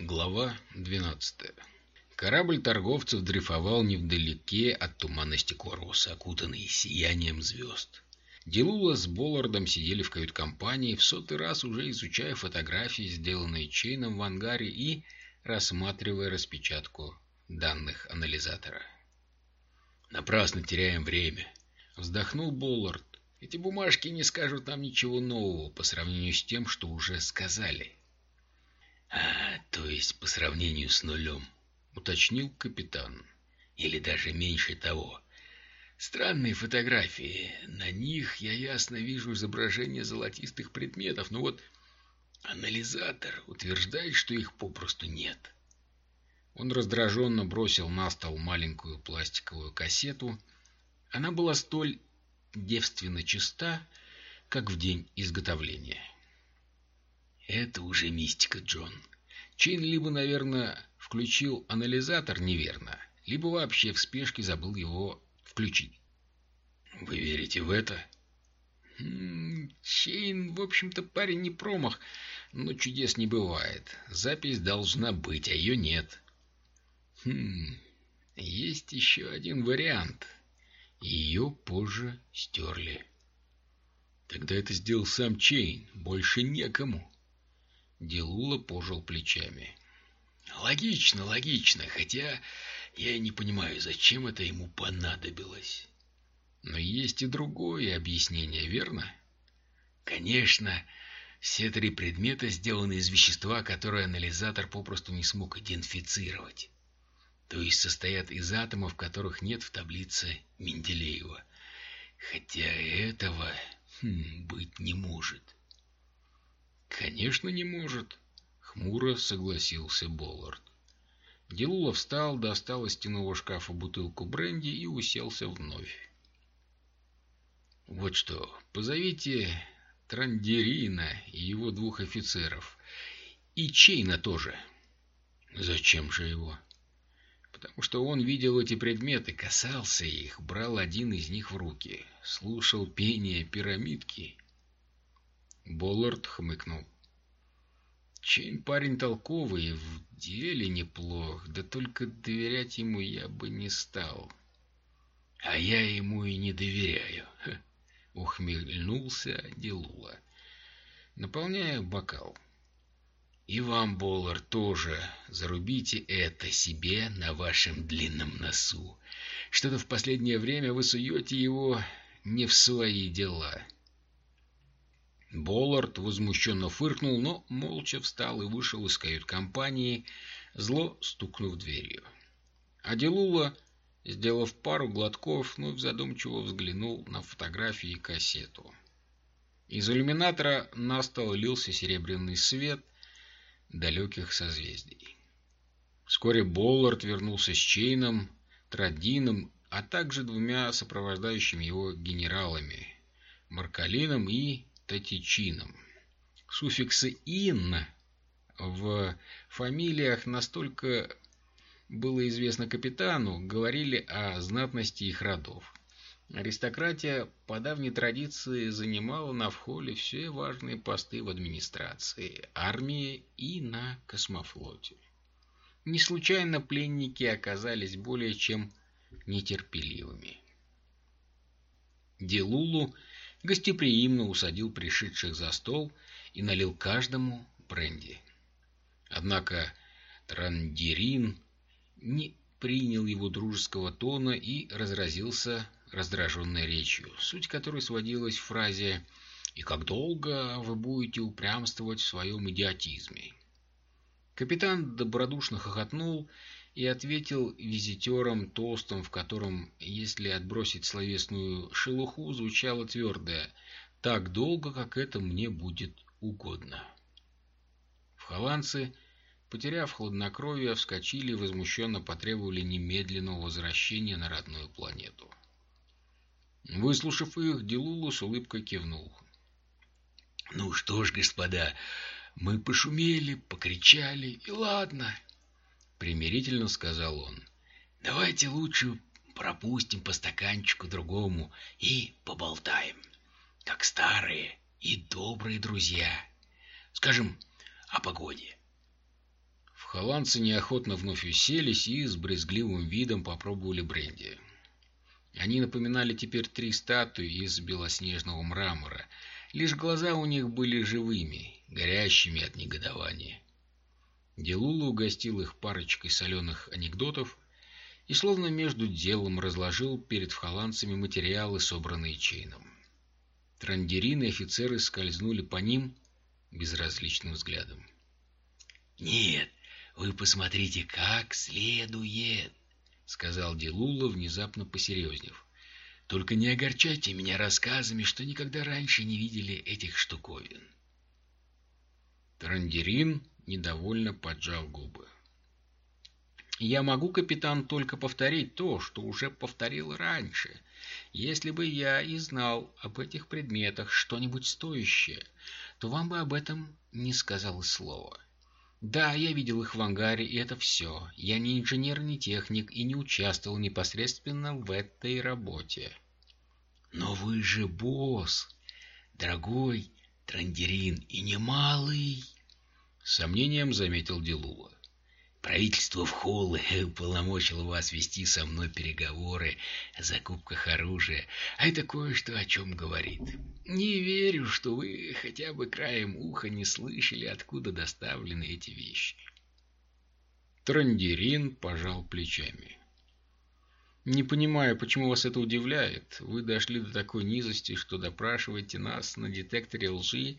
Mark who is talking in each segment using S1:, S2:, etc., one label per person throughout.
S1: Глава 12 Корабль торговцев дрейфовал невдалеке от туманности Куроса, окутанный сиянием звезд. Делула с Боллардом сидели в кают-компании, в сотый раз уже изучая фотографии, сделанные Чейном в ангаре, и рассматривая распечатку данных анализатора. «Напрасно теряем время», — вздохнул Боллард. «Эти бумажки не скажут нам ничего нового по сравнению с тем, что уже сказали».
S2: «А, то есть по сравнению с нулем», — уточнил капитан. «Или даже меньше того». Странные фотографии. На них я ясно вижу изображение золотистых предметов, но вот анализатор утверждает, что их попросту нет.
S1: Он раздраженно бросил на стол маленькую пластиковую кассету. Она была столь девственно чиста, как в день изготовления.
S2: Это уже мистика, Джон.
S1: Чейн либо, наверное, включил анализатор неверно, либо вообще в спешке забыл его включить.
S2: Вы верите в это?
S1: Чейн, в общем-то, парень не промах, но чудес не бывает. Запись должна быть, а ее нет. Хм, есть еще один вариант. Ее позже стерли. Тогда это сделал сам Чейн, больше некому. Делула пожал плечами.
S2: Логично, логично, хотя я не понимаю, зачем это ему понадобилось.
S1: Но есть и другое объяснение, верно?
S2: Конечно, все три предмета сделаны из вещества, которое анализатор попросту не смог идентифицировать. То есть состоят из атомов, которых нет в таблице Менделеева. Хотя этого хм, быть не может.
S1: Конечно, не может, хмуро согласился Боллард. Делула встал, достал из стенового шкафа бутылку бренди и уселся вновь. «Вот что, позовите Трандерина и его двух офицеров. И Чейна тоже».
S2: «Зачем же его?»
S1: «Потому что он видел эти предметы, касался их, брал один из них в руки, слушал пение пирамидки». Боллард хмыкнул. Чейн парень толковый, в деле неплох, да только доверять ему я бы не стал.
S2: А я ему и не доверяю, —
S1: ухмыльнулся Дилулло, наполняя бокал.
S2: И вам, Боллар, тоже зарубите это себе на вашем длинном носу. Что-то в последнее время вы суете его не в свои дела.
S1: — Боллард возмущенно фыркнул, но молча встал и вышел из кают-компании, зло стукнув дверью. Аделула, сделав пару глотков, вновь задумчиво взглянул на фотографии и кассету. Из иллюминатора на стол лился серебряный свет далеких созвездий. Вскоре Боллард вернулся с Чейном, Традином, а также двумя сопровождающими его генералами — Маркалином и Татичином. Суффиксы «ин» в фамилиях настолько было известно капитану, говорили о знатности их родов. Аристократия по давней традиции занимала на вхоле все важные посты в администрации, армии и на космофлоте. Не случайно пленники оказались более чем нетерпеливыми. Делулу гостеприимно усадил пришедших за стол и налил каждому бренди. Однако Трандирин не принял его дружеского тона и разразился раздраженной речью, суть которой сводилась в фразе «И как долго вы будете упрямствовать в своем идиотизме?» Капитан добродушно хохотнул и ответил визитерам тостом, в котором, если отбросить словесную шелуху, звучало твердое «так долго, как это мне будет угодно». В холландцы, потеряв хладнокровие, вскочили и возмущенно потребовали немедленного возвращения на родную планету. Выслушав их, Делулу с улыбкой кивнул.
S2: «Ну что ж, господа, мы пошумели, покричали, и ладно». — примирительно сказал он. «Давайте лучше пропустим по стаканчику другому и поболтаем, как старые и добрые друзья. Скажем, о погоде».
S1: В Холландцы неохотно вновь уселись и с брезгливым видом попробовали бренди. Они напоминали теперь три статуи из белоснежного мрамора, лишь глаза у них были живыми, горящими от негодования. Делула угостил их парочкой соленых анекдотов и словно между делом разложил перед холландцами материалы, собранные Чейном. Трандерины и офицеры скользнули по ним безразличным взглядом.
S2: «Нет, вы посмотрите, как следует!» — сказал Делула, внезапно посерьезнев. «Только не огорчайте меня рассказами, что никогда раньше не видели этих штуковин».
S1: Трандерин недовольно поджал губы. «Я могу, капитан, только повторить то, что уже повторил раньше. Если бы я и знал об этих предметах что-нибудь стоящее, то вам бы об этом не сказал слова. Да, я видел их в ангаре, и это все. Я не инженер, не техник и не участвовал непосредственно в этой работе».
S2: «Но вы же босс, дорогой Трандерин, и немалый!»
S1: Сомнением заметил Делула.
S2: Правительство в Холле полномочило вас вести со мной переговоры о закупках оружия, а это кое-что о чем говорит. Не верю, что вы хотя бы краем уха не слышали, откуда доставлены эти вещи.
S1: Трандерин пожал плечами. Не понимаю, почему вас это удивляет. Вы дошли до такой низости, что допрашиваете нас на детекторе лжи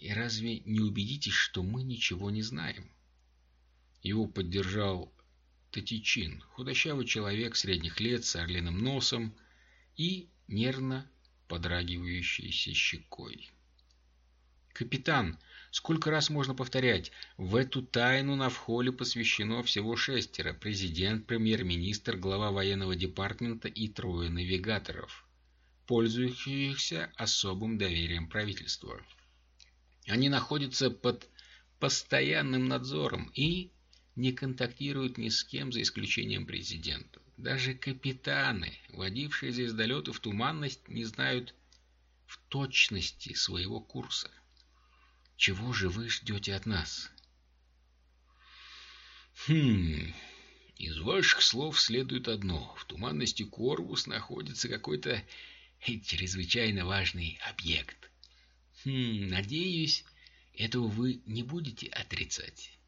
S1: и разве не убедитесь, что мы ничего не знаем? Его поддержал Татичин, худощавый человек средних лет с орлиным носом и нервно подрагивающейся щекой. «Капитан, сколько раз можно повторять, в эту тайну на вхоле посвящено всего шестеро, президент, премьер-министр, глава военного департамента и трое навигаторов, пользующихся особым доверием правительства». Они находятся под постоянным надзором и не контактируют ни с кем, за исключением президента. Даже капитаны, водившие звездолеты в туманность, не знают в точности своего курса. Чего же вы ждете от нас?
S2: Хм... Из ваших слов следует одно. В туманности Корвус находится какой-то чрезвычайно важный объект.
S1: Хм, надеюсь, этого вы не будете отрицать.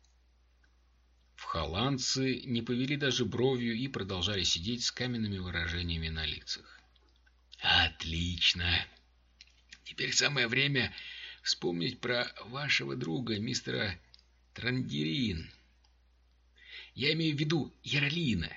S1: В холландцы не повели даже бровью и продолжали сидеть с каменными выражениями на лицах.
S2: Отлично. Теперь самое время вспомнить про вашего друга, мистера Трандерин. Я имею в виду Яролина,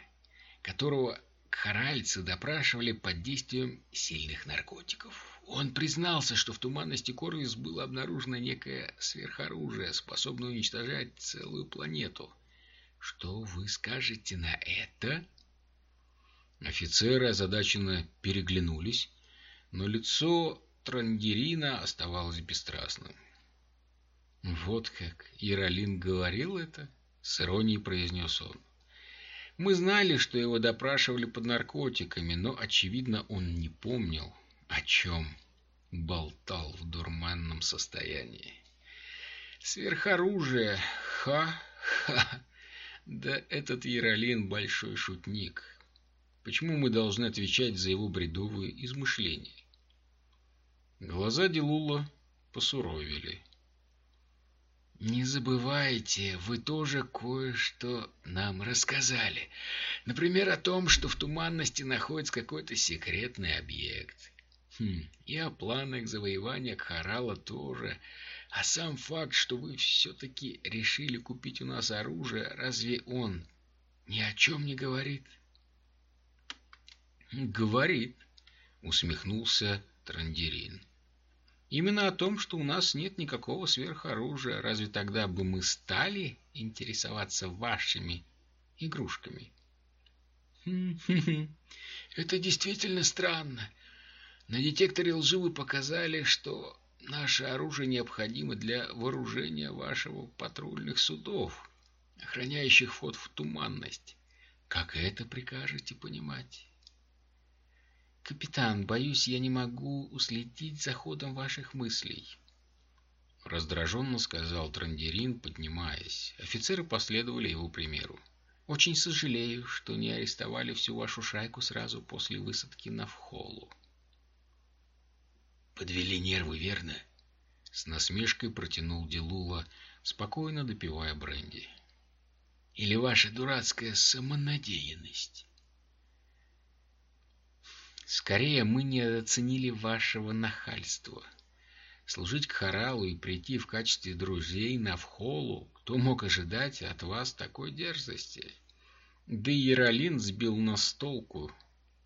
S2: которого Харальцы допрашивали под действием сильных наркотиков. Он признался, что в туманности Корвис было обнаружено некое сверхоружие, способное уничтожать целую планету. Что вы скажете на это?
S1: Офицеры озадаченно переглянулись, но лицо Трандерина оставалось бесстрастным. «Вот как Иролин говорил это?» — с иронией произнес он. Мы знали, что его допрашивали под наркотиками, но, очевидно, он не помнил, о чем болтал в дурманном состоянии. Сверхоружие! Ха-ха! Да этот Яролин большой шутник. Почему мы должны отвечать за его бредовые измышления? Глаза Делула посуровили.
S2: Не забывайте, вы тоже кое-что нам рассказали. Например, о том, что в туманности находится какой-то секретный объект. Хм, и о планах завоевания Кхарала тоже. А сам факт, что вы все-таки решили купить у нас оружие, разве он ни о чем не говорит?
S1: Говорит, усмехнулся Трандерин. Именно о том, что у нас нет никакого сверхоружия. Разве тогда бы мы стали интересоваться вашими игрушками?
S2: Это действительно странно. На детекторе лжи вы показали, что наше оружие необходимо для вооружения вашего патрульных судов, охраняющих вход в туманность. Как это прикажете понимать?
S1: «Капитан, боюсь, я не могу уследить за ходом ваших мыслей». раздраженно сказал Трандерин, поднимаясь. Офицеры последовали его примеру. «Очень сожалею, что не арестовали всю вашу шайку сразу после высадки на Вхолу».
S2: «Подвели нервы, верно?»
S1: С насмешкой протянул Делула, спокойно допивая бренди.
S2: «Или ваша дурацкая самонадеянность?»
S1: «Скорее мы не оценили вашего нахальства», служить к Харалу и прийти в качестве друзей на Вхолу, кто мог ожидать от вас такой дерзости? Да и Яролин сбил нас с толку.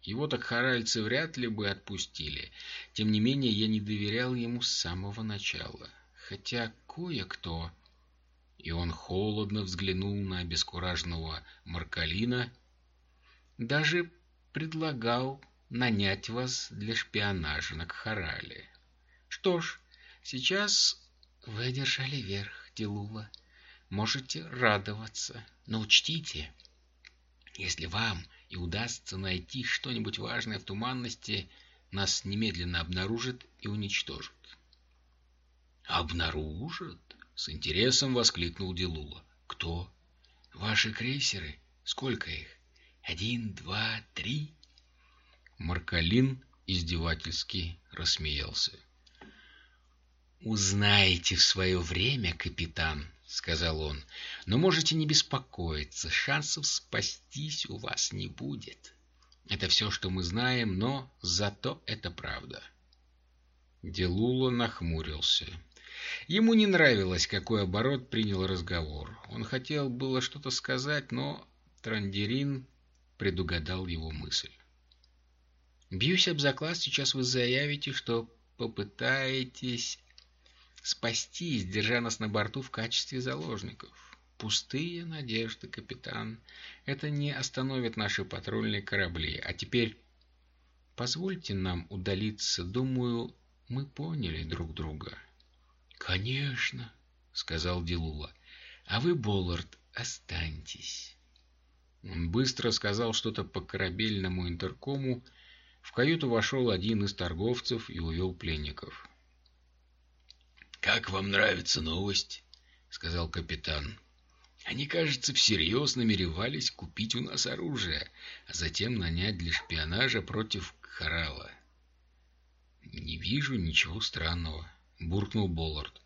S1: Его так харальцы вряд ли бы отпустили. Тем не менее, я не доверял ему с самого начала. Хотя кое-кто... И он холодно взглянул на обескураженного Маркалина. Даже предлагал нанять вас для шпионажа на Кхарале. Что ж, Сейчас вы одержали верх, Делула. Можете радоваться. Но учтите, если вам и удастся найти что-нибудь важное в туманности, нас немедленно обнаружат и уничтожат.
S2: «Обнаружат?» — с интересом воскликнул Делула. «Кто?» «Ваши крейсеры? Сколько их? Один, два, три?»
S1: Маркалин издевательски рассмеялся.
S2: «Узнаете в свое время, капитан», — сказал он, — «но можете не беспокоиться, шансов спастись у вас не будет. Это все, что мы знаем, но зато это правда».
S1: Делула нахмурился. Ему не нравилось, какой оборот принял разговор. Он хотел было что-то сказать, но Трандерин предугадал его мысль. «Бьюсь об заклад, сейчас вы заявите, что попытаетесь спастись, держа нас на борту в качестве заложников. Пустые надежды, капитан. Это не остановит наши патрульные корабли. А теперь позвольте нам удалиться. Думаю, мы поняли друг друга.
S2: Конечно, сказал Дилула. А вы, Боллард, останьтесь.
S1: Он быстро сказал что-то по корабельному интеркому. В каюту вошел один из торговцев и увел пленников.
S2: «Как вам нравится новость?» — сказал капитан. «Они, кажется, всерьез намеревались купить у нас оружие, а затем нанять для шпионажа против Харала».
S1: «Не вижу ничего странного», — буркнул Боллард.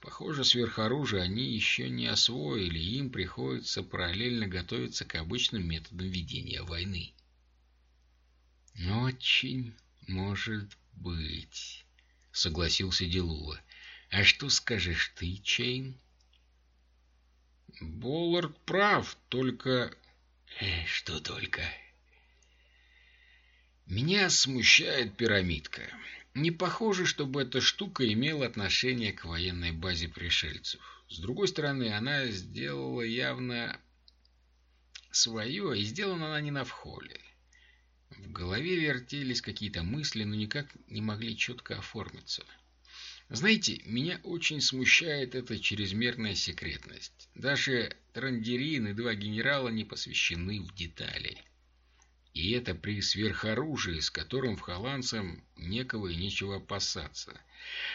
S1: «Похоже, сверхоружие они еще не освоили, им приходится параллельно готовиться к обычным методам ведения войны». «Очень может быть», — согласился Делула. А что скажешь ты, Чейн? Боллард прав, только...
S2: Э, что только?
S1: Меня смущает пирамидка. Не похоже, чтобы эта штука имела отношение к военной базе пришельцев. С другой стороны, она сделала явно свое, и сделана она не на вхоле. В голове вертелись какие-то мысли, но никак не могли четко оформиться. — знаете, меня очень смущает эта чрезмерная секретность. Даже Трандерин и два генерала не посвящены в детали. И это при сверхоружии, с которым в холландцам некого и нечего опасаться.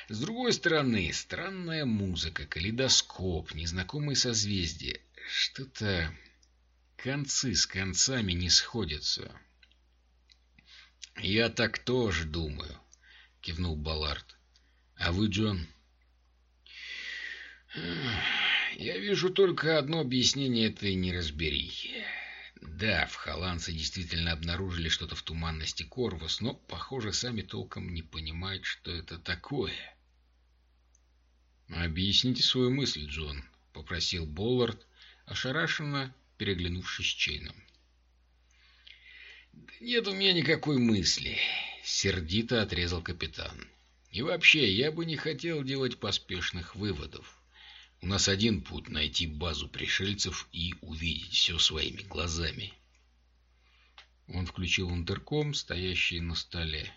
S1: С другой стороны, странная музыка, калейдоскоп, незнакомые созвездия. Что-то... Концы с концами не сходятся. «Я так тоже думаю», — кивнул Баллард. А вы, Джон? Я вижу только одно объяснение этой неразберихи. Да, в холландцы действительно обнаружили что-то в туманности Корвус, но, похоже, сами толком не понимают, что это такое. «Объясните свою мысль, Джон», — попросил Боллард, ошарашенно переглянувшись с Чейном. «Да нет у меня никакой мысли», — сердито отрезал капитан. И вообще, я бы не хотел делать поспешных выводов. У нас один путь — найти базу пришельцев и увидеть все своими глазами. Он включил интерком, стоящий на столе.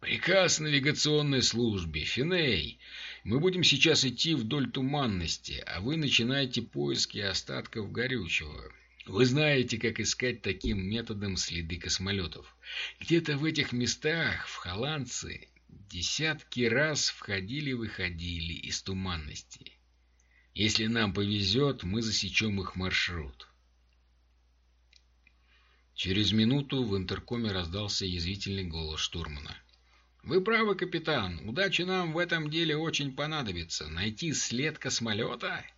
S1: «Приказ навигационной службе. Финей, мы будем сейчас идти вдоль туманности, а вы начинаете поиски остатков горючего. Вы знаете, как искать таким методом следы космолетов. Где-то в этих местах, в Холландции, десятки раз входили-выходили из туманности. Если нам повезет, мы засечем их маршрут. Через минуту в интеркоме раздался язвительный голос штурмана. «Вы правы, капитан. Удача нам в этом деле очень понадобится. Найти след космолета —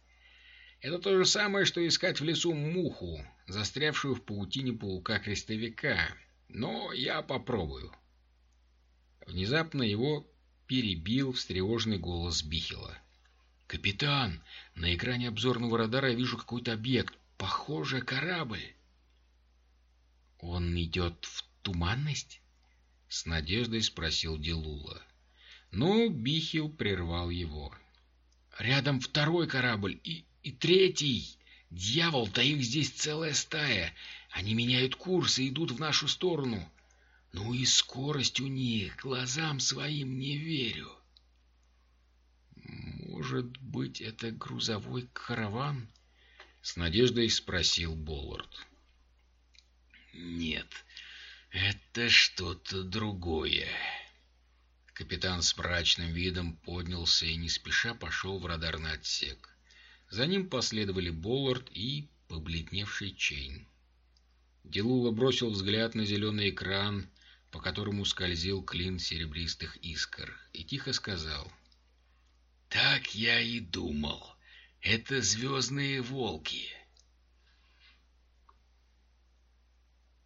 S1: это то же самое, что искать в лесу муху, застрявшую в паутине паука-крестовика. Но я попробую». Внезапно его перебил встревоженный голос Бихела. «Капитан, на экране обзорного радара я вижу какой-то объект. Похоже, корабль». «Он идет в туманность?» — с надеждой спросил Делула. Но Бихил прервал его. «Рядом второй корабль и, и третий! Дьявол, да их здесь целая стая! Они меняют курс и идут в нашу сторону!» Ну и скорость у них, глазам своим не верю. Может быть, это грузовой караван? С надеждой спросил Боллард. Нет, это что-то другое. Капитан с мрачным видом поднялся и не спеша пошел в радарный отсек. За ним последовали Боллард и побледневший Чейн. Делула бросил взгляд на зеленый экран по которому скользил клин серебристых искр, и тихо сказал. «Так я и думал. Это звездные волки.